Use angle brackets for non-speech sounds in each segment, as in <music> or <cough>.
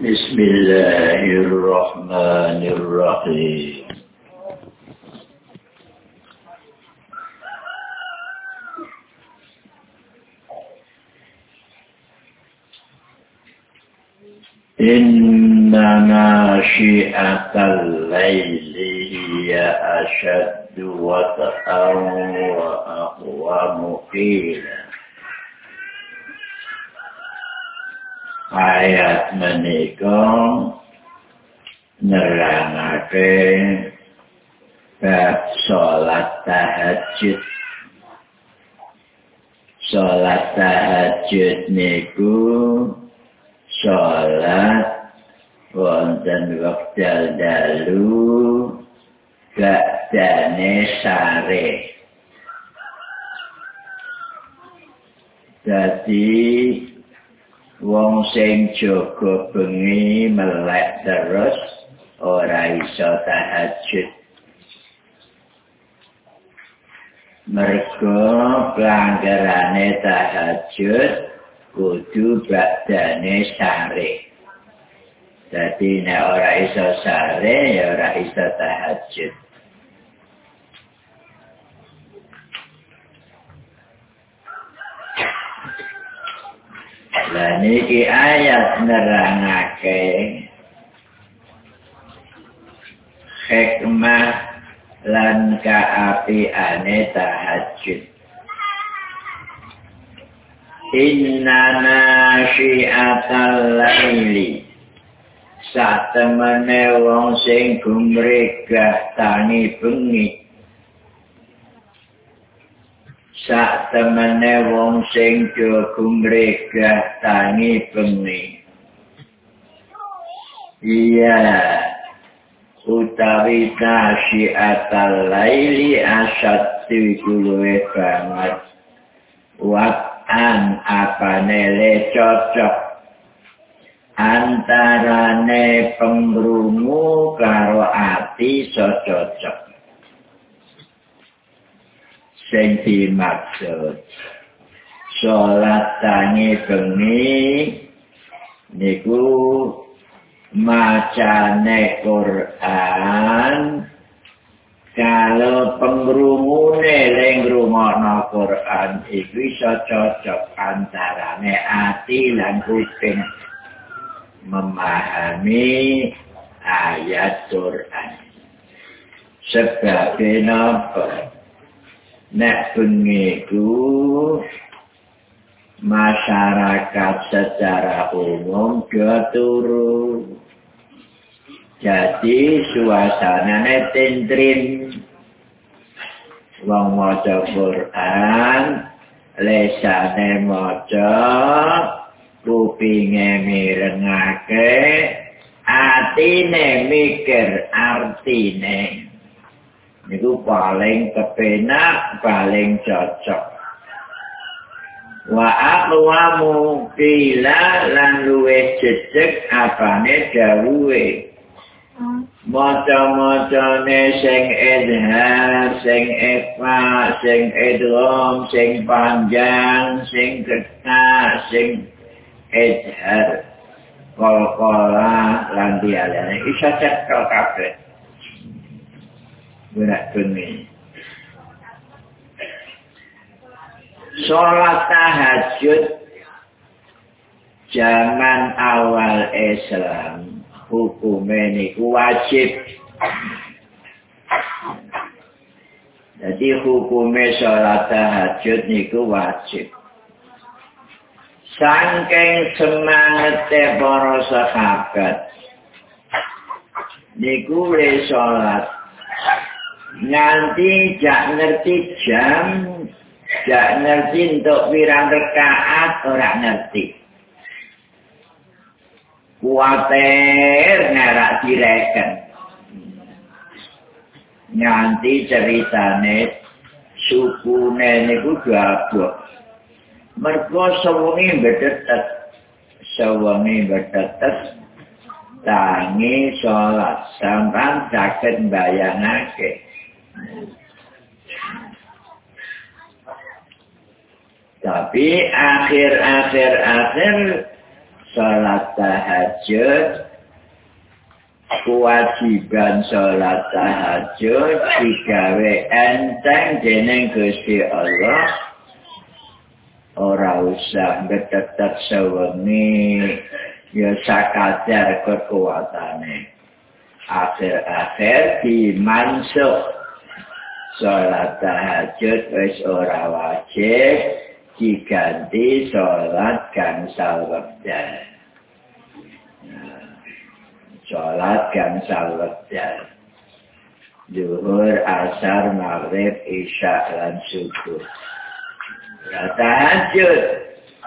Bismillahirrahmanirrahim. Inna nasyi'atal layli hiya ashaddu wa ta'aw wa aqwamu qila. Ayat menika nerangake bab salat tahajud. Salat tahajud niku sholat wonten wekdal dalu gak dane sare dadi wong sing jaga bengi melek terus ora iso tahajud mergo pelanggarane tahajud kudu badane sare. Dadi nek ora iso sare ya ora iso tahajud. Lah niki ayat nerangake hikmah lan kaapiane tahajud. Inna nasyiatal laili Satemene wong sing gumregah tani bengi Satemene wong sing gumregah tani bengi. Iya. Utawi nasyiatal laili asad diwuluwe banget. Wat an apane le cocok. Antarane pengrungu karo ati so cocok sing dimaksud sholat tangi bengi niku macane Quran kalau pengrungune ning ngrungokno Quran iku iso cocok antarane ati lan kuping memahami ayat Quran. Sebab kenapa? Nek bengiku masyarakat secara umum dia turun Jadi suasanane tentrim. Wong maca Quran, lesane maca, kupinge mirengake, atine mikir artine. Niku paling kepenak, paling cocok. Wa aqwamu bila lan luwih jejeg apane dawuhe. maca-macane sing edhar, sing efa, sing edrom, sing panjang, sing ketak, sing edhar. Kol-kola lan dialane isa cekel kabeh. Berat bumi. Sholat tahajud zaman awal Islam hukume niku wajib. Jadi hukume sholat tahajud niku wajib. Sangking semangat para sahabat. Niku le sholat. Nanti jak ngerti jam, jak ngerti untuk wirang rekaat, orang ngerti. kuatir ngerak direken. Nyanti ceritane suku niku gabuk. Mergo sewengi bedetet. Sewengi bedetet tangi sholat sampan sakit bayangake. Tapi akhir-akhir akhir salat tahajud kewajiban salat tahajud digawe enteng dening Gusti Allah. Ora usah betetet sewengi ya sakadar kekuatane. Akhir-akhir dimansuh salat tahajud wis ora wajib diganti salat gansal wekdal. Salat gansal wekdal. Zuhur asar maghrib isya lan subuh. Ya tahajud.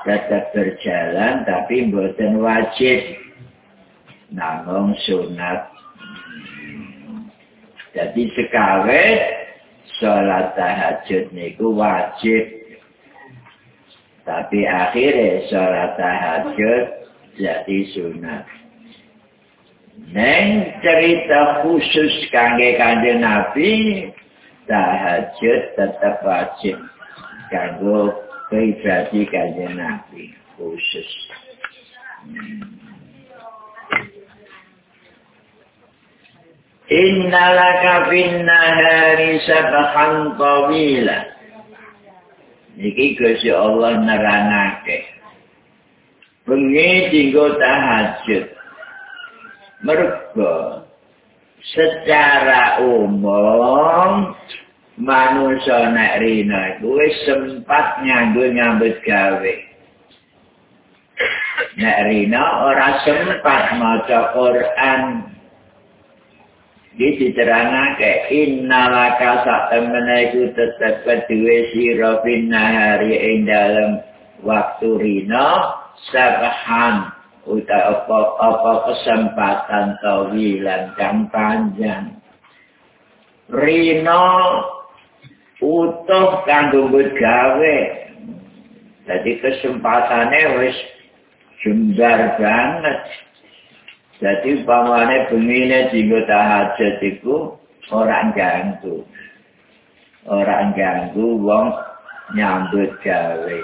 Tetap berjalan tapi bukan wajib. Namun sunat. Jadi sekawet sholat tahajud niku wajib. Tapi akhirnya sholat tahajud jadi sunat. Neng cerita khusus kangge kangge Nabi, tahajud tetap wajib. Kanggo pribadi kangge Nabi khusus. Hmm. Innalaka fin nahari sabhan tawila. Niki Gusti Allah nerangake. Bengi dinggo tahajud. Mergo secara umum manusia nek rina iku sempat nganggo nyambut gawe. Nek rina ora sempat maca Quran diterangake innalaka sak temene iku tetep kedue sira pinahari ing dalem waktu rina sabahan uta apa apa kesempatan tawilan kang panjang. Rina utuh kanggo gawe. Jadi kesempatane wis jembar banget Jadi umpamane bengine dinggo tahajud iku ora ganggu. Ora ganggu wong nyambut gawe.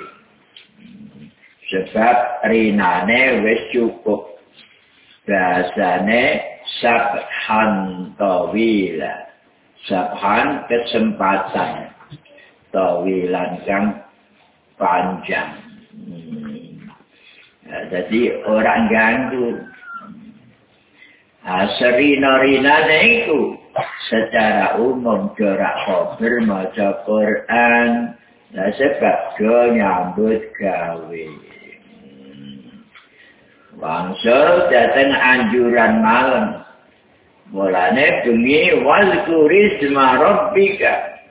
Sebab rinane wis cukup. Bahasane sabhan tawila. Sabhan kesempatan. Tawilan kang panjang. Hmm. Ya, jadi orang ganggu. Serina-rina itu secara umum gerak khobar maca Quran. Nah sebab do nyambut gawe. Wangsul datang anjuran malam. Mulane bengi wal kurisma rabbika.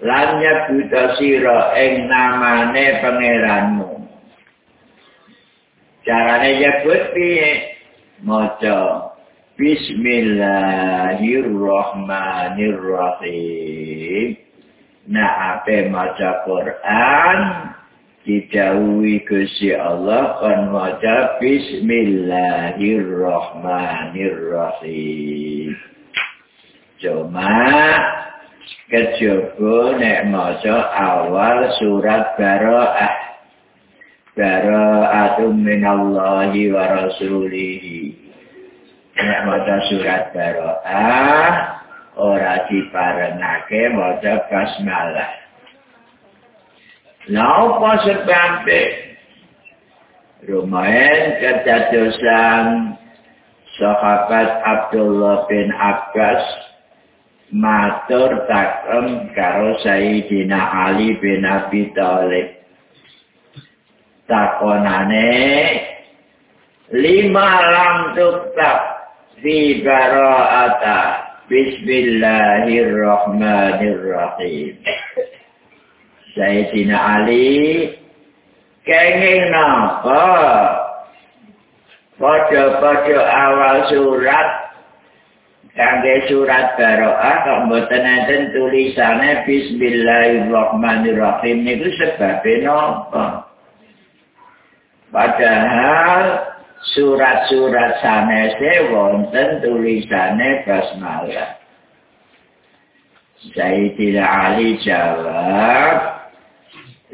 Lan nyebuta sira ing namane pangeranmu. Carane nyebut piye? Maca Bismillahirrahmanirrahim. Nah, apa maca Quran didhawuhi Gusti Allah kon maca Bismillahirrahmanirrahim. Cuma kejaba nek maca awal surat Bara'ah. Bara'atum minallahi wa rasulihi. Nek maca surat baroah ora diparenake maca basmalah. Lapa sebabnya Rumahan kedadosan sahabat Abdullah bin Abbas matur takem karo Sayyidina Ali bin Abi Thalib. Takonane lima lang tuktak fi bara'ata bismillahirrahmanirrahim Sayyidina Ali kenging napa pada-pada awal surat. Kangge surat baro'ah kok mboten enten tulisane bismillahirrahmanirrahim niku sebabe napa? Padahal surat-surat sanese wonten tulisane basmalah. Sayyidina Ali jawab,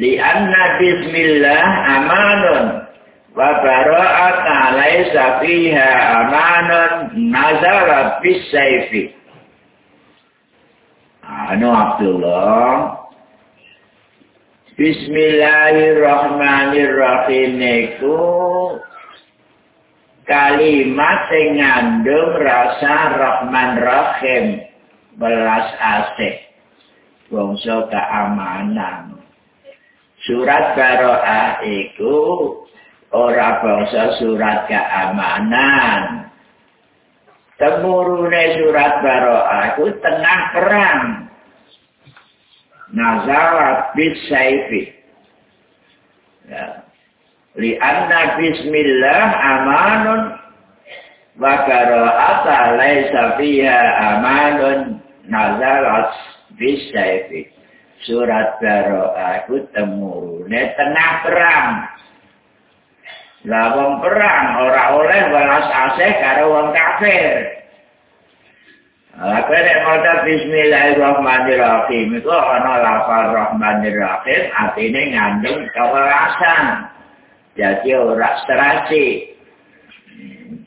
Lianna bismillah amanun wa bara'ata laisa fiha amanun nazara bis saifi anu Abdullah Bismillahirrahmanirrahim niku kalimat sing ngandung rasa Rahman Rahim. Belas asih. Bangsa keamanan. Surat baroah iku ora bangsa surat keamanan. Temurune surat baroah iku tengah perang. Nazarat bis saifi. ya li anna bismillah amanun wa qara'ata laisa fiha amanun. Nazalat bisayfi surat baro'ah ku temurune tengah perang. Lah wong perang ora oleh balas asih karo wong kafir. Aku nek maca bismillahirrahmanirrahim. Iku ana lafal rahmanirrahim artine ngandung kewelasan. Jadi ora serasi.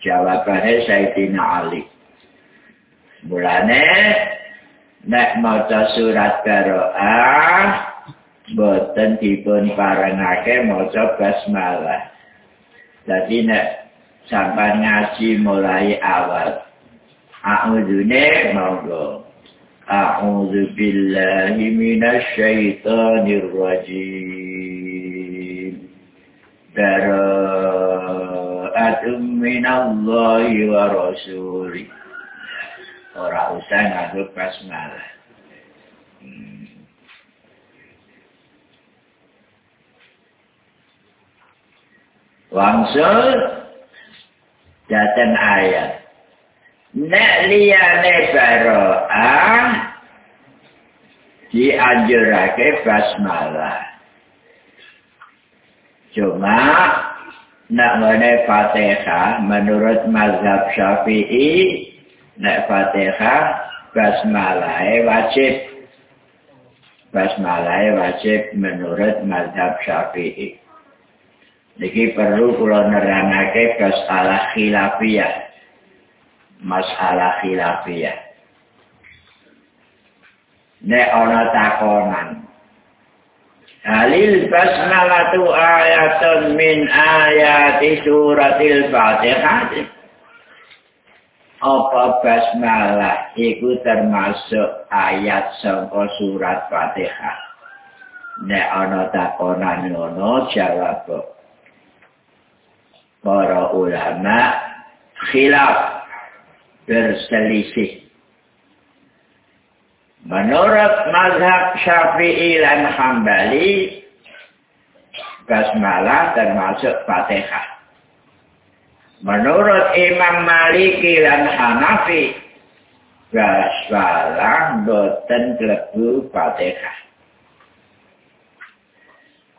Jawabannya Sayyidina Ali. Mulane nek maca surat Baro'ah boten dipun parengake maca basmalah. Jadi nek sampai ngaji mulai awal a'udzune monggo. A'udzu billahi minasy syaithanir bara'atun minallahi wa rasuli. Ora usah nganggo basmalah hmm. wangsul datang ayat. Nek liyane bara'ah dianjurake basmalah Cuma nak mana Fatihah menurut mazhab Syafi'i nak Fatihah basmalah wajib. Basmalah wajib menurut mazhab Syafi'i. Niki perlu kula nerangake masalah khilafiyah. Masalah khilafiyah. Nek ana takonan, Halil basmalatu ayatun min ayati suratil fatihah. Apa basmalah iku termasuk ayat sangka surat fatihah. Nek ana takonan ngono jawab. Para ulama khilaf berselisih. Menurut mazhab Syafi'i dan Hambali, basmalah termasuk Fatihah. Menurut Imam Maliki dan Hanafi, basmalah boten klebu Fatihah.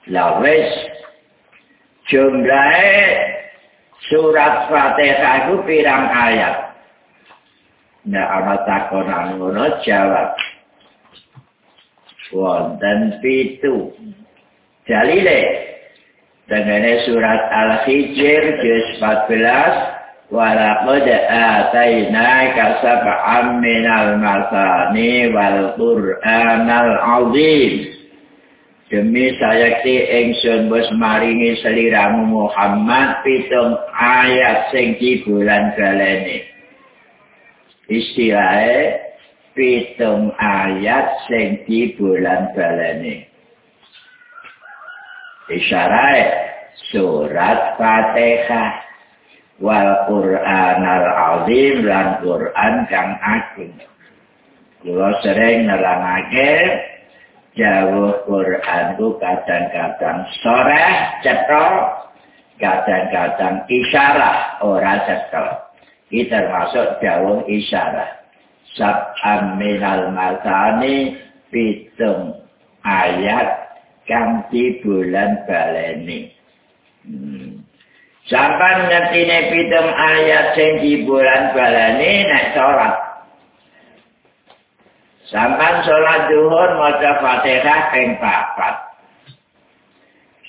Lawis jumlahnya surat Fatihah itu pirang ayat. Nah, ana takonan ngono jawab. Wonten pitu dalile dengene surat al-hijr juz 14 walaqad ataina kasab'an minal masani wal qur'anal azim. Demi sayakti ingsun wis maringi seliramu Muhammad pitung ayat sing di bulan galene. Istilahnya pitung ayat sing di bulan balane. Isyarat surat Fatihah wal Quran al Azim lan Quran kang agung. Kulo sering nerangake jauh Quran ku kadang-kadang sore cetha, kadang-kadang isyarat ora cetha. Ini termasuk jauh isyarat. Sab'am minal masani pitung ayat kang di bulan baleni. Hmm. Sampan ngertine pitung ayat di bulan baleni nek sholat. Sampan sholat duhur maca fatihah ping papat.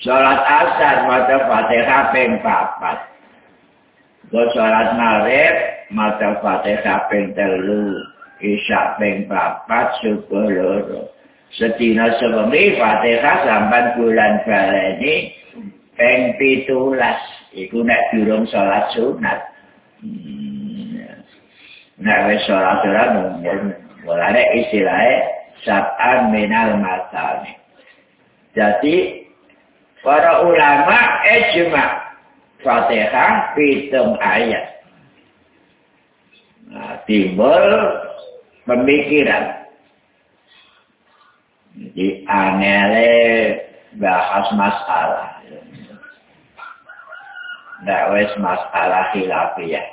Salat asar maca Fatihah ping 4. Go salat maghrib maca Fatihah ping 3. Isya ping 4 syukur loro. Sedina sewengi Fatihah sampai bulan baleni ping 17. Iku nek durung salat sunat. Hmm. Nek wis salat sunat mungkin mulane istilahnya sab'an minal masani. Jadi para ulama ijma Fatihah pitung ayat. Nah, timbul pemikiran. Jadi aneh bahas masalah. Tidak wes masalah khilafiyah.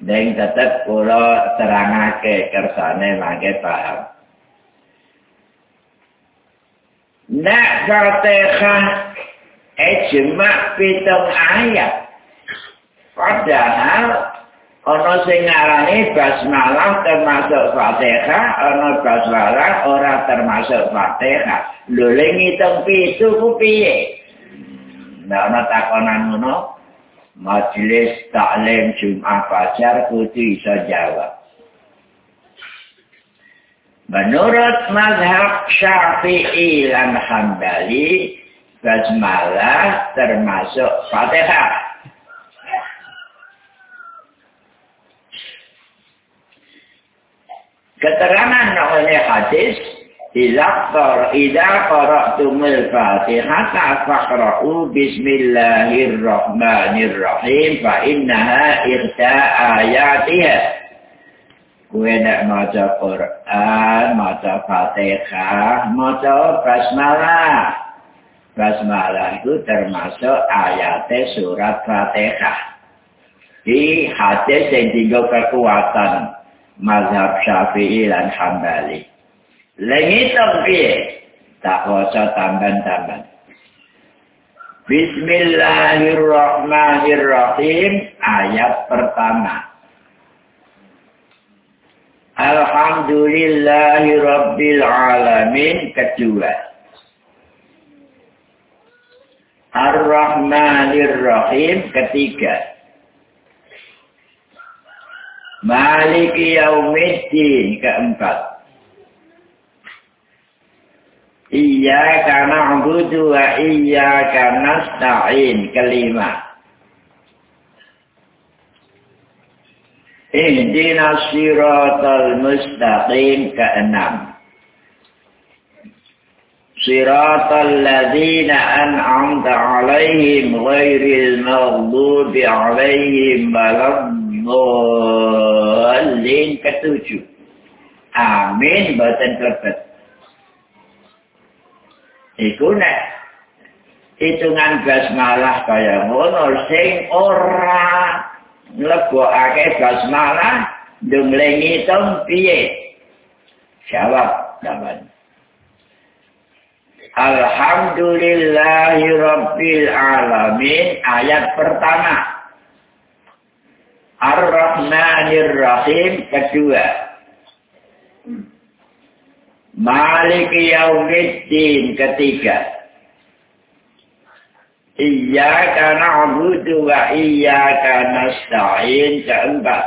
Dan tetap kalau terangake kersane mangke paham. Nak Fatihah ijma pitung ayat. Padahal ana sing ngarani basmalah termasuk Fatihah, ana basmalah ora termasuk Fatihah. Lho le ngitung pitu ku piye? Nah, ana takonan ngono. Majelis Taklim Jumat Fajar kudu iso jawab. Menurut mazhab Syafi'i dan Hambali, basmalah termasuk fatihah. Keterangan oleh hadis idza qara'tumul Fatihah faqra'u bismillahirrahmanirrahim fa innaha irta ayatiha. Kue nak maca Quran, maca Fatihah, maca basmalah. basmalah itu termasuk ayat surat Fatihah. Di hadis yang tinggal kekuatan mazhab Syafi'i dan Hambali. Lengi tapi tak usah tambahan-tambahan. Bismillahirrahmanirrahim ayat pertama. Alhamdulillahirrabbilalamin kedua. Ar-Rahmanir Rahim ketiga. Maliki yaumiddin keempat. Iya karena ambudu wa iya nasta'in sta'in kelima. Indina siratul mustaqim keenam. Siratal ladzina an'amta alaihim ghairil maghdubi alaihim balad Mulin ketujuh. Amin. Bahasan terbet. Iku nek. Hitungan basmalah kaya ngono Sing ora. Lebo ake basmalah. Dung tong piye. Jawab. Jawab. Alhamdulillahi Rabbil Alamin Ayat pertama Ar-Rahmanir Rahim kedua. Malik Yaumiddin ketiga. Iyyaka na'budu wa iyyaka nasta'in keempat.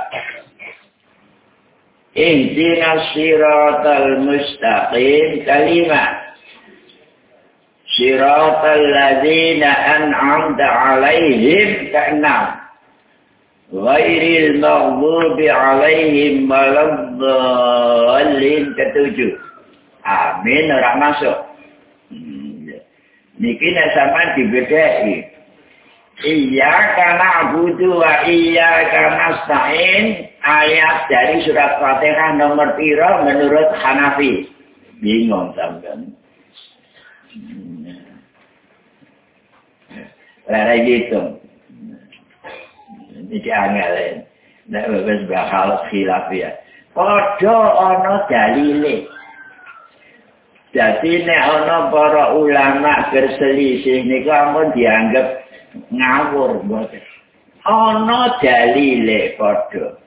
Ihdina siratal mustaqim kelima. Siratal ladzina an'amta 'alaihim keenam. غير المغضوب عليهم ولا الضالين كتوجو امين orang masuk. Hmm. Niki nek sampean dibedahi iya kana budu wa iya kana sain ayat dari surat Fatihah nomor piro menurut Hanafi. Bingung sampean. Hmm. Lah lagi itu. Ini angel. Nek wis bakal khilaf ya. Padha ana dalile. Jadi nek ana para ulama berselisih niku ampun dianggap ngawur mboten. Ana dalile padha.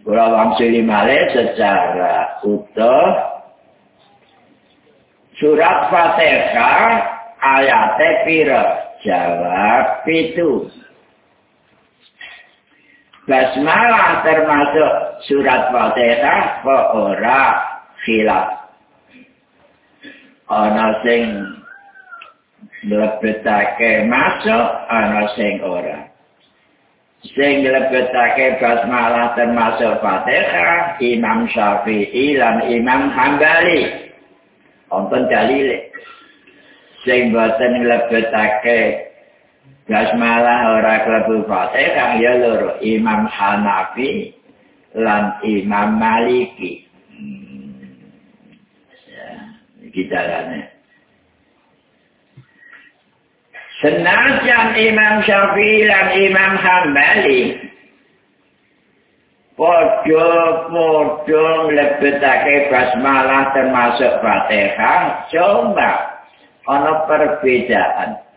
Kula wangsuli malih secara utuh surat Fatihah ayat pira jawab itu. Basmalah termasuk surat Fatihah ora? Khilaf. Ana sing lebetake masuk ana sing ora. Sing lebetake basmalah termasuk Fatihah Imam Syafi'i lan Imam Hambali. Wonten dalile sing boten lebetake basmalah ora klebu Fatihah ya loro Imam Hanafi lan Imam Maliki. Hmm. ya iki dalane. Senajan Imam Syafi'i dan Imam Hanbali podo-podo lebetake basmalah termasuk Fatihah coba ana perbedaan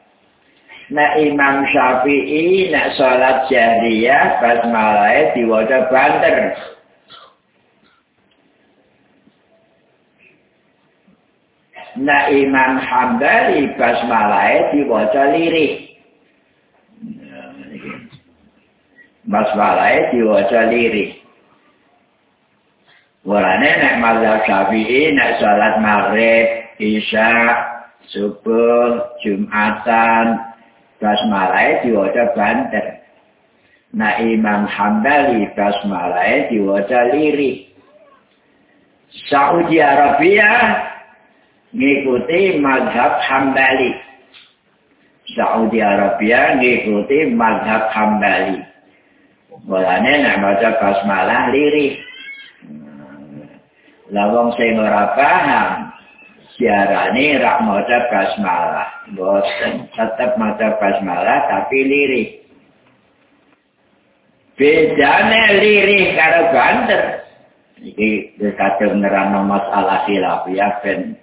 Nah Imam Syafi'i nak salat jahriyah basmalah diwaca banter Nah Imam Hambali basmalah diwaca lirik. Basmalah diwaca lirik. Walane nek mazhab Syafi'i nek salat Maghrib, Isya, Subuh, Jumatan, basmalah diwaca banter. Nah Imam Hambali basmalah diwaca lirik. Saudi Arabia ngikuti mazhab Hambali. Saudi Arabia ngikuti mazhab Hambali. Mulane nek maca basmalah lirih. Lawang sing ora paham siarane rak maca basmalah. Boten tetep maca basmalah tapi lirih. Bedane lirih karo banter. Iki dekate nerangno masalah khilafiyah ben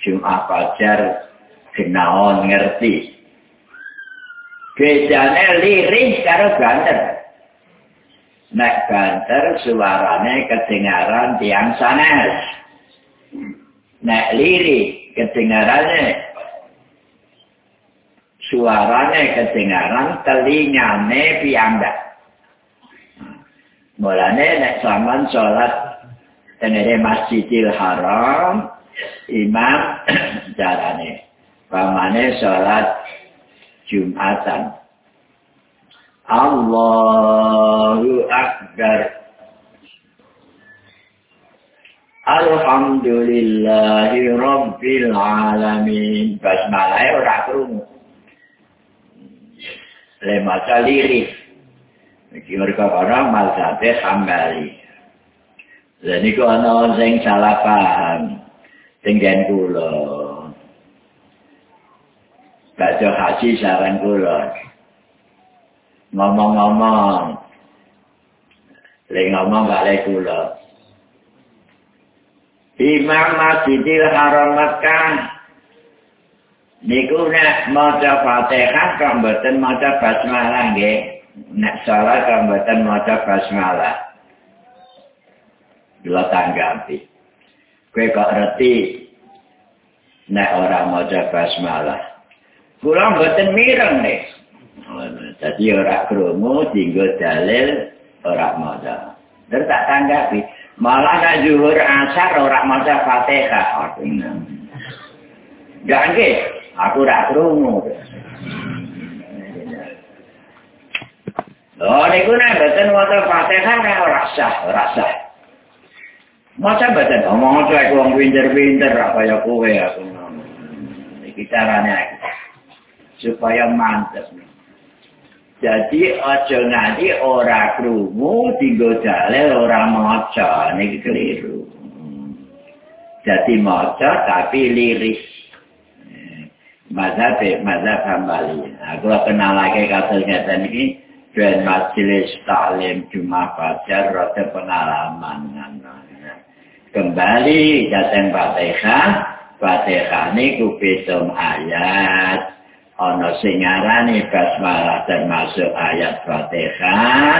Jumat Fajar kenaon ngerti. Bedane lirih karo banter. Nek banter suarane kedengaran tiang sanes. Nek lirih kedengarannya. Suarane kedengaran telingane piambak. Mulane nek sampean salat tenere Masjidil Haram, imam <clears throat> jarane. Pamane salat Jumatan. Allahu Akbar Alhamdulillahi Rabbil Alamin Basmalah ora krungu Le maca Iki mereka orang mazhabnya kembali. Dan ini ana sing salah paham. tinggen kula. Baca haji saran kula. Ngomong-ngomong. Lek ngomong lek kula. Imam Masjidil Haram Mekah niku nek maca Fatihah kok mboten maca basmalah nggih. Nek salah kok mboten maca basmalah. Dua tanggapi. kowe kok ngerti nek ora maca basmalah kula mboten mireng nek dadi ora krungu dinggo dalil ora maca der tak tanggapi malah nek zuhur asar ora maca fatihah gak nggih aku ora krungu Oh, niku nek mboten maca Fatihah ora sah, ora sah. Masa baca ngomong aja aku wong pinter-pinter apa ya kowe aku carane aku. Supaya mantep. Jadi aja nanti ora krungu digo dalil ora maca niki keliru. Jadi maca tapi liris. Mazhab mazhab kembali. Aku kenal lagi kasus ngeten iki dan majelis taklim cuma fajar rada pengalaman kembali datang Fatihah Fatihah ini kubitum ayat ono singarani basmalah termasuk ayat Fatihah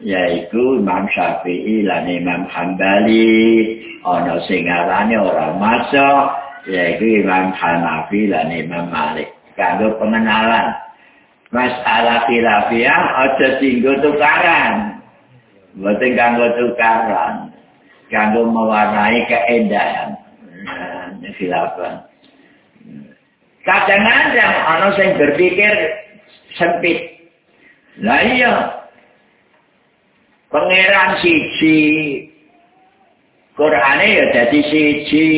yaitu Imam Syafi'i dan Imam Hanbali ono singarani orang masuk yaitu Imam Hanafi dan Imam Malik. Kanggo pengenalan masalah khilafiyah aja tinggal tukaran. Mboten kanggo tukaran. Kanggo mewarnai keindahan. Nah, khilafah. Kadang-kadang ana sing berpikir sempit. Lah iya. Pangeran siji Qur'ane ya dadi siji.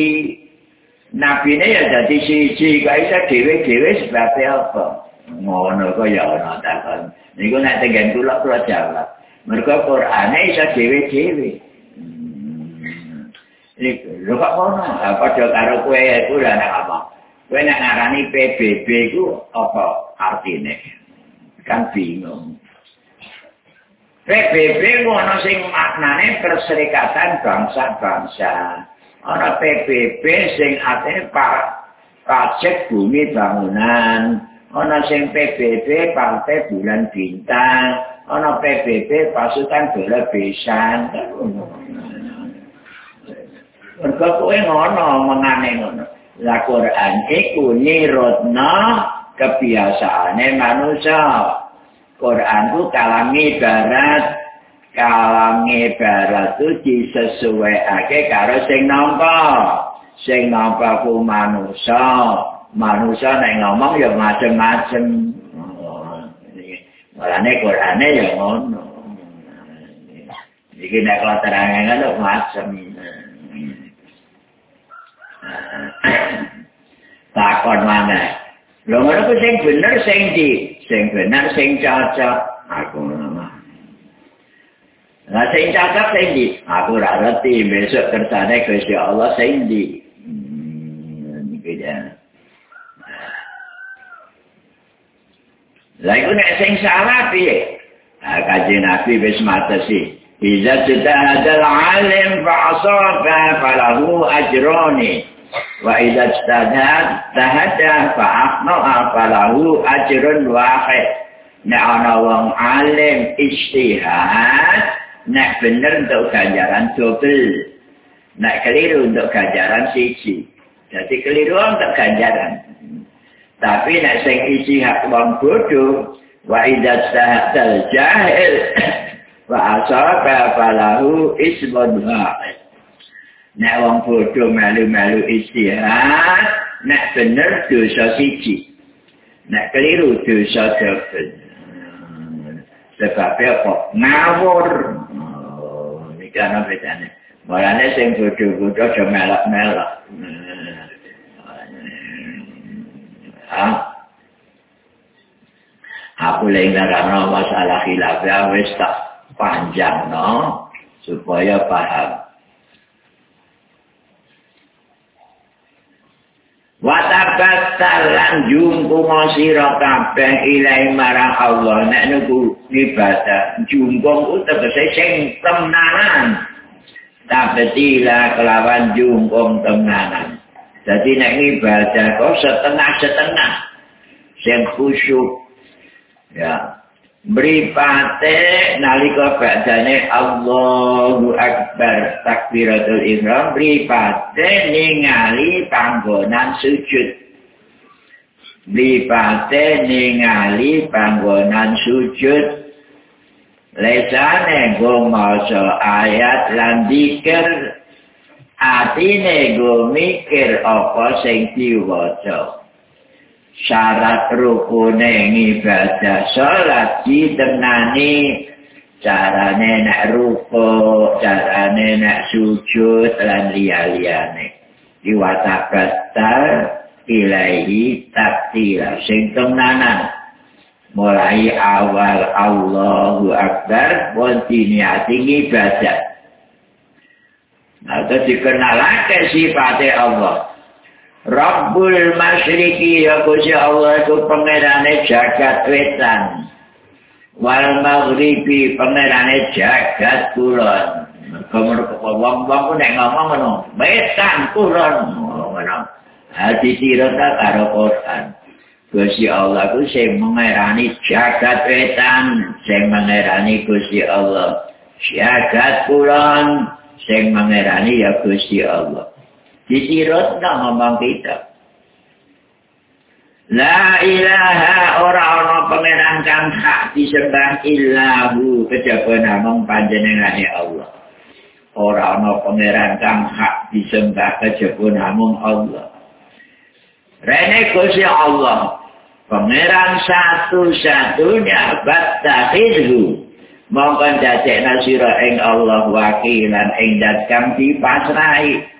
Nabine ya dadi siji. Kok iso dhewe-dhewe sebab apa? Ngono kok ya ana takon. Niku nek tengen kula kula jawab. Mergo Qur'ane iso dhewe-dhewe. Hmm. Lho kok ngono? Apa karo kowe iku lha? Kowe nek ngarani PBB iku apa artine? Kan bingung. PBB ono sing maknane perserikatan bangsa-bangsa. Ana PBB sing artine pak pajak bumi bangunan. Ana sing PBB partai bulan bintang. Ana PBB pasukan bola besan. Mergo kowe ngono mengane ngono. La Quran iku nirotna kebiasaane manusia. Quran itu kalam ibarat kalam ibarat itu disesuaiake karo sing nampa. Sing nampa ku manusia. Manusia nek ngomong ya macem-macem. Malane Quran ya ngono. Iki nek kalau terangnya kan macem. Takon mana lho ngono ku sing bener sing di sing bener sing cocok aku ngono Nah, sing cocok sing di aku ora ngerti besok kersane Gusti Allah sing di hmm, iki ya Lha iku nek sing salah piye? Ah kaji Nabi wis matesi. Iza tadal alim fa asaba falahu ajrani. Wa idza tadat tahada fa aqna falahu ajrun wahid. Nek ana wong alim ijtihad nek bener untuk ganjaran double. Nek keliru untuk ganjaran siji. Jadi keliru untuk ganjaran. Tapi nek sing ijtihad wong bodoh wa idza tadat jahil <coughs> wa asaba falahu ismun wahid Nek wong bodho melu-melu istirahat, nek bener dosa siji. Nek keliru dosa dobel. Sebab apa? Ngawur. Oh, ini kan bedanya. Mulanya sing bodho-bodho aja melok-melok. Aku lagi ngerana masalah khilafah wis tak panjang no supaya paham. Watabattalan jungkung sira kabeh ilahi marang Allah. Nek niku ibadah jungkung tegese sing tenanan tabetila kelawan jungkung tenanan dadi nek ibadah kok setengah-setengah sing khusyuk. Ya. Mripate nalika badane Allahu Akbar takbiratul ihram mripate ningali panggonan sujud mripate ningali panggonan sujud. Lesane go maca ayat lan dikir. Atine go mikir apa sing diwaca. Syarat rukune ibadah salat ditenani. Carane nek ruko carane nek sujud lan liya-liyane. Diwatabatal ilahi taktila sing tenanan mulai awal Allahu Akbar wanti niati ibadah atau dikenalake sifatnya Allah Rabbul Masyriki ya Gusti Allah itu pangerane jagat wetan. Wal Maghribi pangerane jagat kulon. Kamar wong-wong ku nek ngomong ngono, wetan kulon ngono. Hati sirata karo Quran. Gusti Allah ku sing mengerani jagat wetan, sing mengerani Gusti Allah. Jagat kulon, sing mengerani ya Gusti Allah. Ditirut tak ngomong kita. La ilaha ora ana pangeran kang hak disembah illahu kejaba namung panjenengane Allah. Ora ana pangeran kang hak disembah kejaba namung Allah. Rene Gusti Allah, pangeran satu-satunya battakhidhu. Mongkon dadekna sira ing Allah wakilan ing dat kang dipasrahi.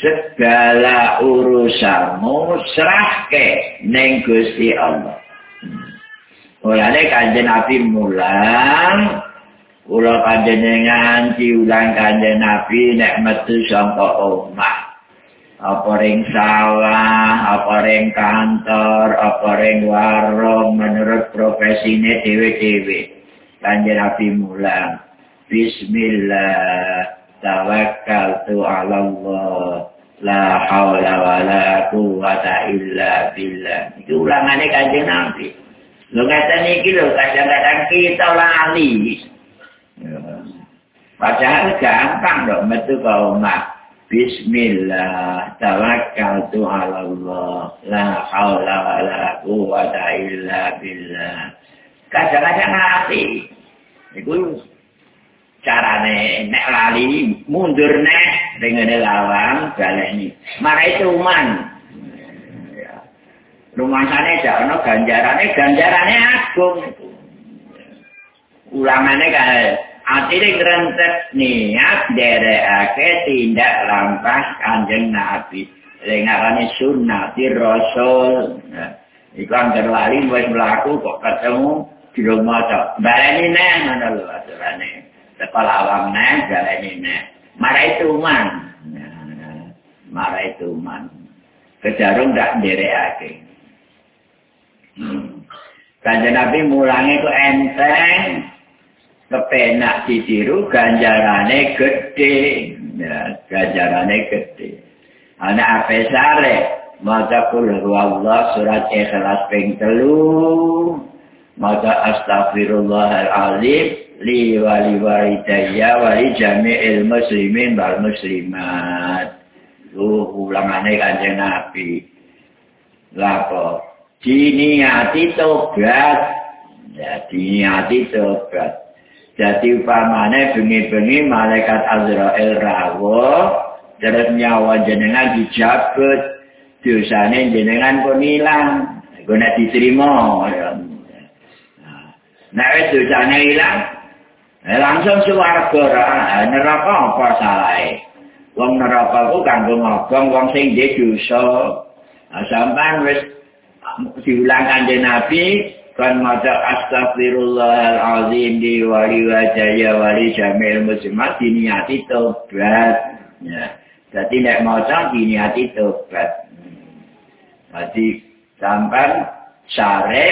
segala urusanmu serahke neng Gusti Allah. Mulane kanjeng Nabi mulang kula panjenengan diulang kanjeng Nabi nek metu saka omah. Apa ring sawah, apa ring kantor, apa ring warung menurut profesine dhewe-dhewe. Kanjeng Nabi mulang Bismillah tawakkaltu 'ala Allah la haula wala quwwata illa billah itu ulangane kanjeng Nabi lho ngeten iki lho kadang-kadang kita lali Padahal gampang dong metu ke omah. Bismillah, tawakkaltu ala Allah, la haula wa la quwwata illa billah. Kadang-kadang hati. Itu carane nek lali mundur nek dengan lawang baleni marah itu uman rumah sana tidak ada ganjarannya agung. Ulangannya kayak artinya kerentet niat dari ake tindak lampah kanjeng nabi. Lengarane sunnati rasul. Iku anggar lali buat melaku kok ketemu di rumah cok baleni nek mana lu aturannya sekolah awam neh marah itu man marah itu man kejarung tak dereake hmm. kanjeng nabi mulangi ku enteng kepenak ditiru ganjarane gede ya ganjarane gede ana apa sare maca kul Allah surat ikhlas ping telu. Maca astagfirullahalazim li wali walidayya wali jami'il muslimin wal muslimat. Lu ulangane kanjeng nabi. Lapo diniati tobat. Ya diniati tobat jadi upamane bengi-bengi malaikat Azrael rawo terus nyawa jenengan dijabut. Dosane jenengan pun hilang guna diterima nah itu dosane hilang Eh, langsung suwarga ra neraka apa salahe? Wong neraka ku kanggo ngobong wong sing dhe dosa. Nah, wis diulang kanjeng nabi kan maca astagfirullahalazim di wali wajaya wali jamil muslimat diniati tobat ya jadi nek maca diniati tobat jadi sampean sare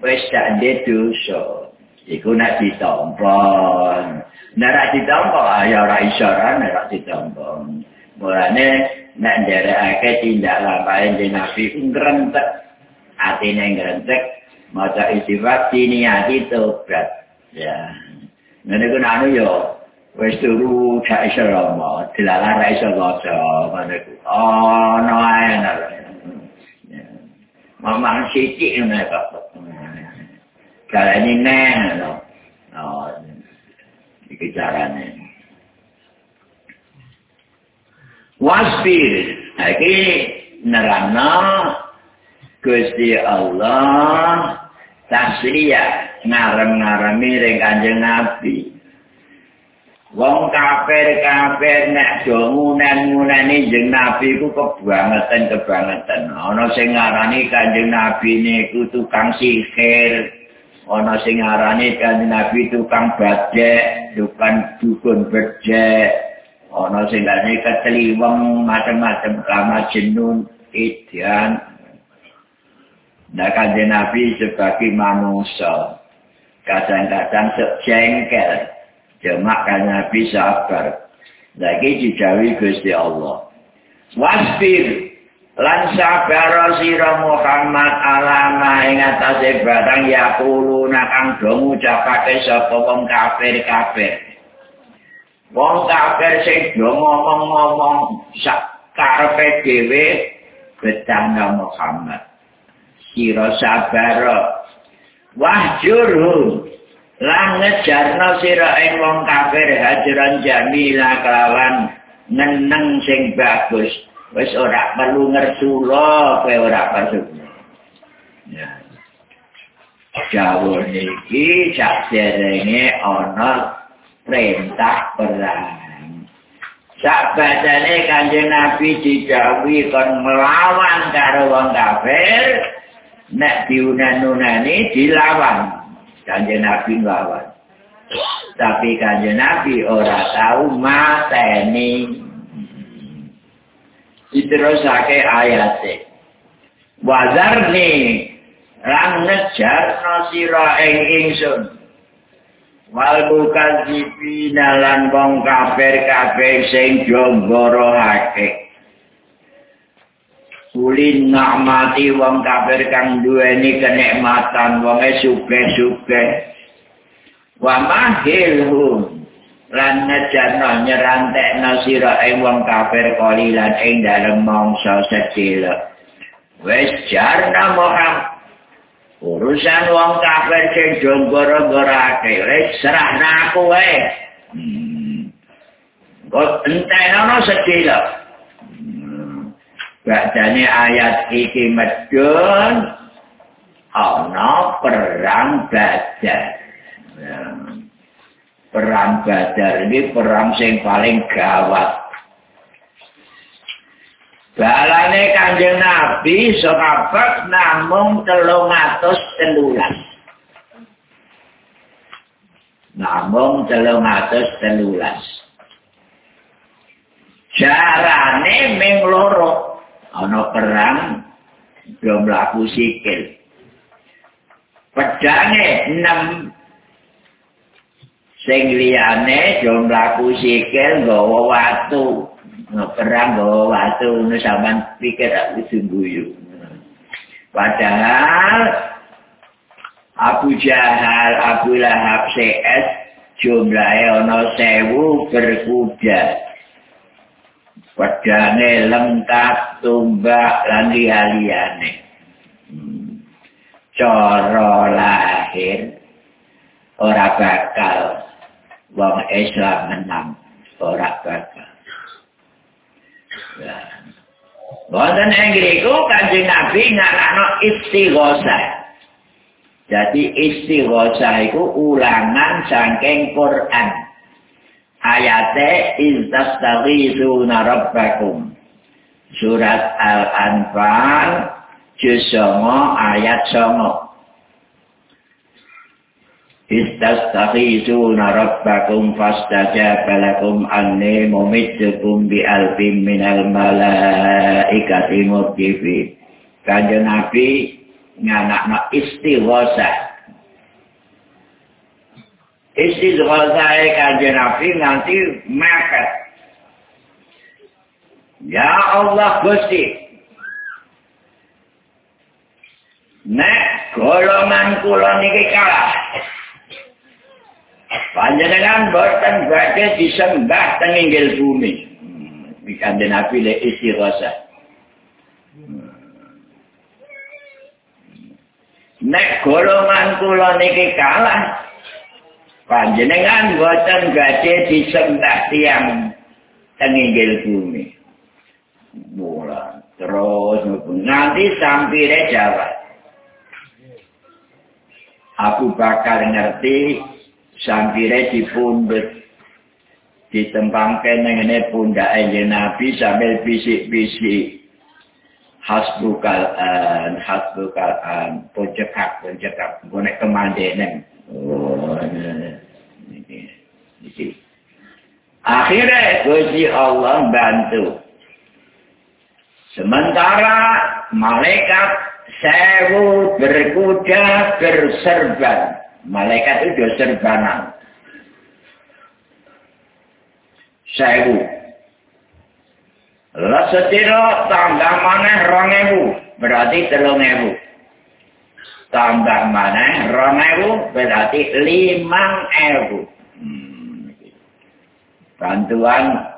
wis dhe dosa iku nak ditompon. Nek ora ditompon, ya ora iso ora nek ditompon. Mulane nek nderekake tindak lampahe di Nabi ngrentek atine ngrentek maca istighfar diniati tobat. Ya. Ngene ku anu yo wis turu gak iso romo, dilalah ra iso waca ngene ku. Oh, no ae Mama sithik ngene kok. Kalau neng, no. Oh, ini caranya. Wasbir, lagi nerana Gusti Allah tasriya ngarem-ngaremi ring Kanjeng Nabi. Wong kafir-kafir nek do ngunen-nguneni jeneng Nabi ku kebangetan kebangetan. Ana sing ngarani Kanjeng Nabi niku tukang sihir. ana sing arane kanjeng Nabi tukang bajek, tukang dukun bejek, ana sing arane keteliweng macam-macam kama jenun idian. Nah kanjeng Nabi sebagai manusia, kadang-kadang sejengkel, cuma kanjeng Nabi sabar. Lagi dijawi Gusti Allah. Wasbir, lan sabar sira Muhammad alama ing atase barang ya kuluna kang do ngucapake sapa wong kafir kafir wong kafir sing do ngomong-ngomong sak karepe dhewe betana Muhammad sira sabar wahjurhu. Lan ngejarno sira ing wong kafir hajaran jamila kelawan ngeneng sing bagus. Wis ora perlu ngersula kowe ora perlu. Ya. Jawab niki sak derenge ana perintah perang. Sabadane kanjeng Nabi dijawi kon melawan karo wong kafir, nek diunan-unani dilawan. Kanjeng Nabi nglawan. Tapi kanjeng Nabi ora tahu mateni. Diterusake ayate. Wazarni lang nejar no sira ing ingsun. wal bukan lan wong kafir kabeh sing jonggoroake ulin nikmati wong kafir kang duweni kenikmatan wong sugih-sugih. Wa mahilhum lan ngejarno nyerantekno sira ing wong kafir kalilan ing dalem mangsa sedhela wis jarna Muhammad urusan wong kafir sing jonggoro-gorake wis serahna aku wae. Hmm. kok entenono sedilo Bacane ayat iki medun ana perang badar. Perang badar ini perang sing paling gawat Balane kanjeng Nabi sahabat namung telung atus telulas. Namung telung atus telulas. Jarane ming loro. Ana perang jumlah sikil. Pedange enam sing liyane jumlah sikil nggawa watu. perang bawa watu ini sampai pikir aku sungguh padahal Abu Jahal, Abu Lahab, CS jumlahnya ono sewu berkuda pedangnya lengkap tumbak dan lihat-lihatnya hmm. coro lahir ora bakal wong Islam menang ora bakal Wonten ing ngriku Kanjeng Nabi nganakno istighosa. Jadi istighosa iku ulangan saking Quran. Ayate istastaghithuna rabbakum. Surat Al-Anfal juz ayat 9. Istastaghithuna rabbakum fastajaba lakum anni mumiddukum bi alfin minal malaikati murdifi. Kanjeng Nabi nganakno istighosa. Istighosa e kanjeng Nabi nanti mepet. Ya Allah Gusti. Nek golongan kula niki kalah. Panjenengan boten badhe disembah teng inggil bumi. Bikan den api le isi rasa. Nek golongan kula niki kalah, panjenengan boten badhe disembah tiang teng inggil bumi. Mula terus nanti sampire Jawa. Abu Bakar ngerti sampire dipundhut ditempangke ning ngene pundake Nabi sambil bisik-bisik hasbukal an hasbukal an pojekak pojekak bonek kemandenen oh akhirnya Gusti Allah bantu sementara malaikat sewu berkuda berserban. Malaikat itu serbanan. Sewu. Lalu setiro tambah mana rong ewu. Berarti telung ewu. Tambah mana rong ewu. Berarti limang ewu. Hmm. Bantuan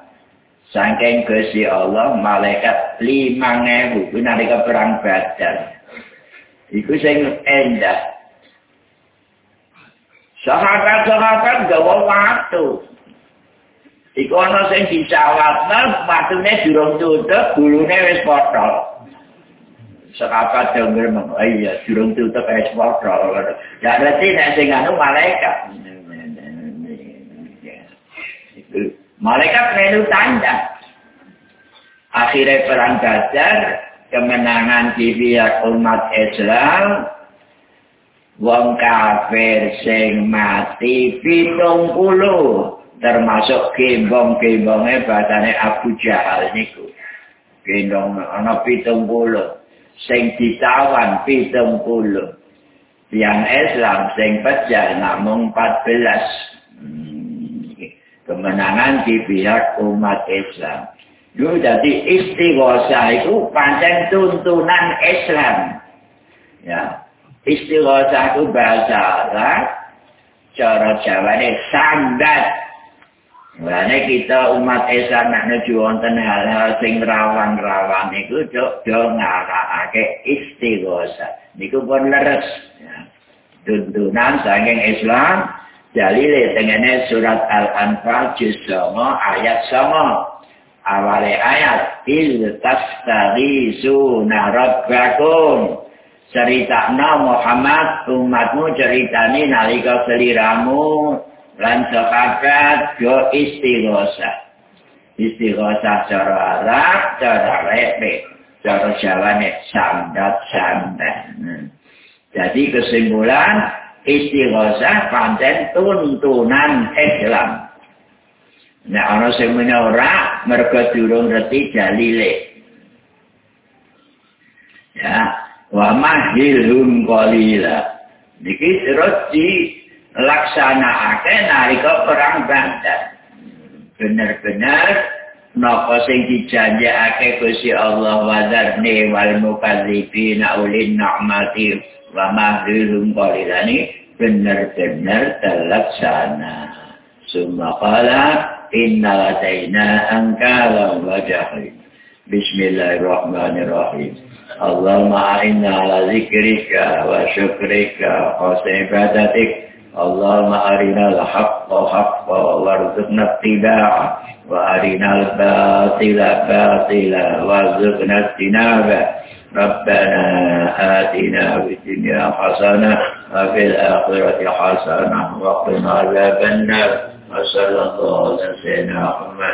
Saking Gusti Allah malaikat 5000 kuwi nalika perang Badar. Iku sing endah. Sahabat-sahabat gawa watu. Iku ana sing dicawatna watune durung tutup, gulune wis potol. Sahabat denger mong, iya, durung tutup wis potol. Ya berarti nek sing anu malaikat. Malaikat melu tanda. Akhirnya perang Badar, kemenangan pihak umat Islam, wong kafir sing mati pitung puluh, termasuk gembong-gembongnya batane Abu Jahal niku. Gendong ana pitung puluh, sing ditawan pitung puluh. Yang Islam sing pecah namun 14. Hmm. Kemenangan di pihak umat Islam. Yo jadi istighosah itu pancen tuntunan Islam. Ya. Istighosah itu bahasa Arab. Cara Jawa ini sambat. Mulanya kita umat Islam nak nuju wonten hal-hal sing rawan-rawan itu jok jok ngarakake istighosah. Niku pun leres. Ya. Tuntunan saking Islam. Jalile tengene surat Al-Anfal juz ayat 9. awale ayat il tastari suna rabbakum ceritana Muhammad umatmu ceritani nalika seliramu lan sahabat yo istighosa istighosa cara Arab cara lepe cara Jawane sandat sandat jadi kesimpulan istighosa pancen tuntunan Islam ana sing ora mergo durung ngerti dalile. Ya, wa mahilhum qalila. Niki terus di laksanakake nalika perang Badar. Bener-bener napa sing dijanjekake Gusti Allah wadarni wal mukadzibina ulin ni'mati wa mahilhum qalila ni bener-bener terlaksana. Summa qala inna ladaina angkala wa jahil. Bismillahirrahmanirrahim. Allahumma a'inna ala zikrika wa syukrika wa sifadatik. اللهم أرنا الحق حقا وارزقنا اتباعه وأرنا الباطل باطلا وارزقنا اجتنابه ربنا آتنا في الدنيا حسنة وفي الآخرة حسنة وقنا عذاب النار وصلى الله على سيدنا محمد